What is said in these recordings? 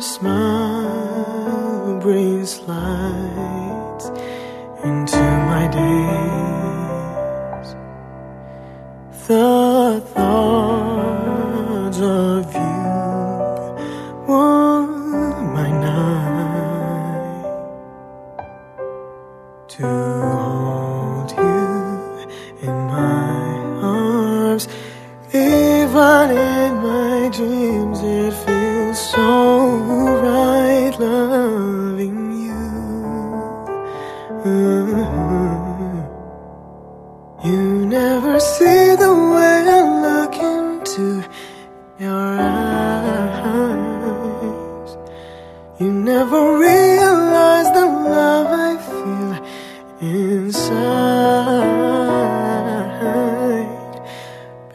smile brings light into my days. The thoughts of you warm my night to hold you in my arms, even in my dreams. It feels so You never see the way I look into your eyes. You never realize the love I feel inside.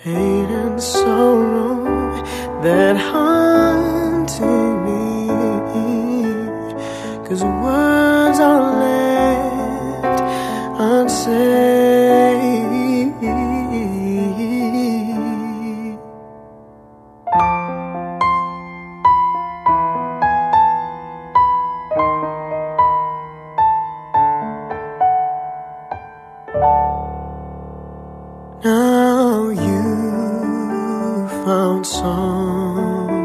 Pain and sorrow that haunting me. Cause words are left Now you found someone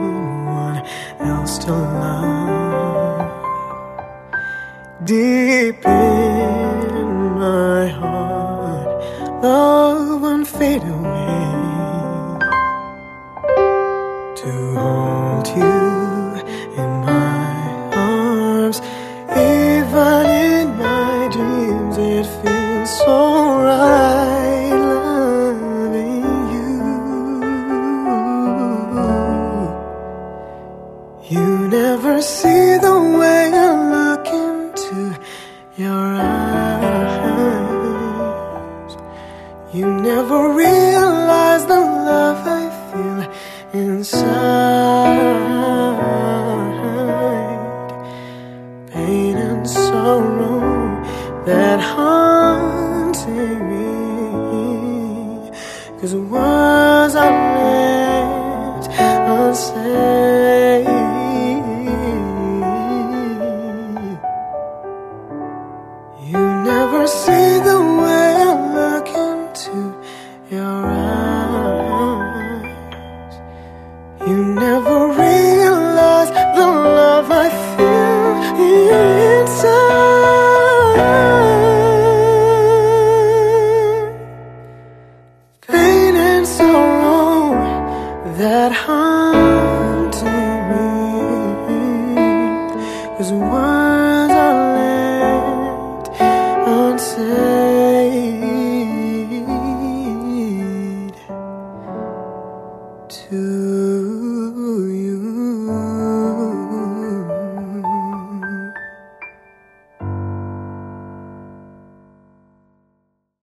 else to love. Deep in my heart, love won't fade away. Way I look into your eyes. You never realize the love I feel inside. Pain and sorrow that haunting me. Cause words never see the way I look into your eyes. You never realize the love I feel inside. Pain and sorrow that haunt me. Cause words.